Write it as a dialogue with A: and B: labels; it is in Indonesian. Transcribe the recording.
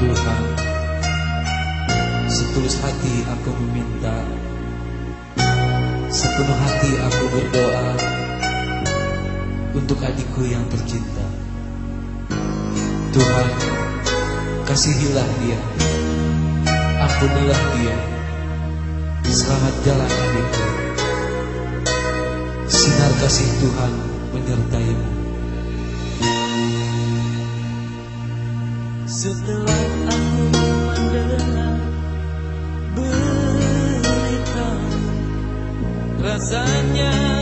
A: Tuhan Setulus hati aku meminta Sepenuh hati aku berdoa Untuk adikku yang tercinta. Tuhan Kasihilah dia. Ampunilah dia. Selamat jalan adikku. Sinar kasih Tuhan menyertaimu
B: Setelah aku mendengar berita Rasanya